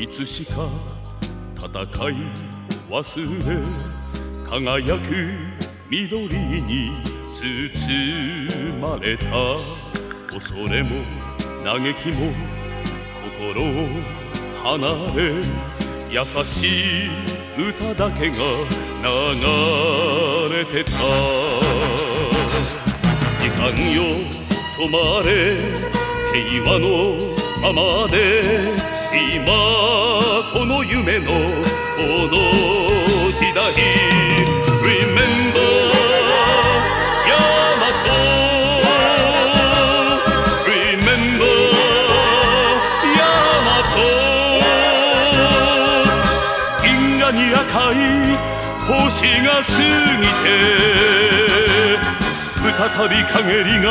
いつしか戦い忘れ輝く緑に包まれた。恐れも嘆きも心を離れ優しい歌だけが流れてた。時間よ止まれ平和のままで今夢のこの時代。Remember ヤマト。Remember ヤマト。銀河に赤い星が過ぎて再び陰りが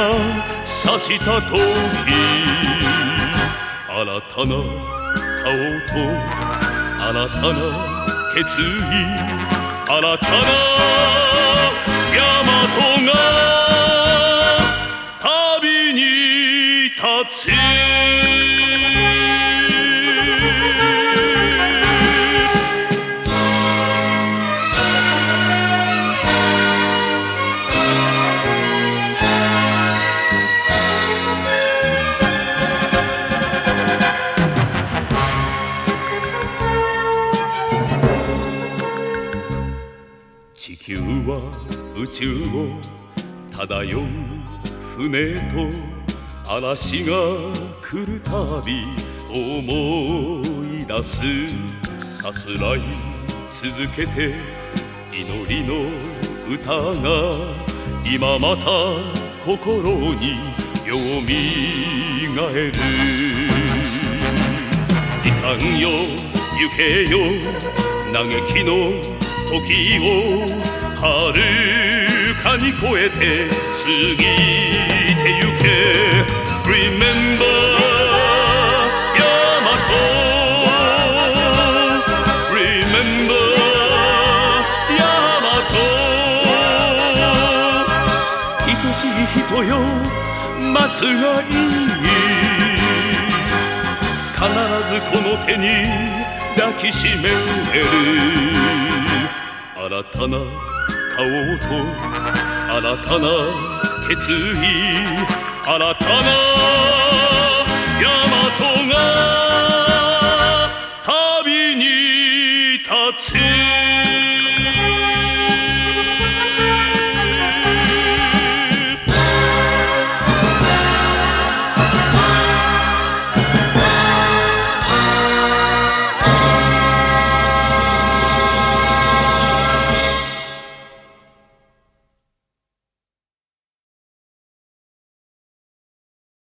差した時。新たな顔と新たな決意。新たなは宇宙を漂う船と嵐が来るたび思い出すさすらい続けて祈りの歌が今また心によみがえる時間よ行けよ嘆きの時をはるかに超えて過ぎてゆけ。Remember ヤマト Remember ヤマト愛しい人よ待つがいい。必ずこの手に抱きしめる。新たな買おうと新たな決意新たな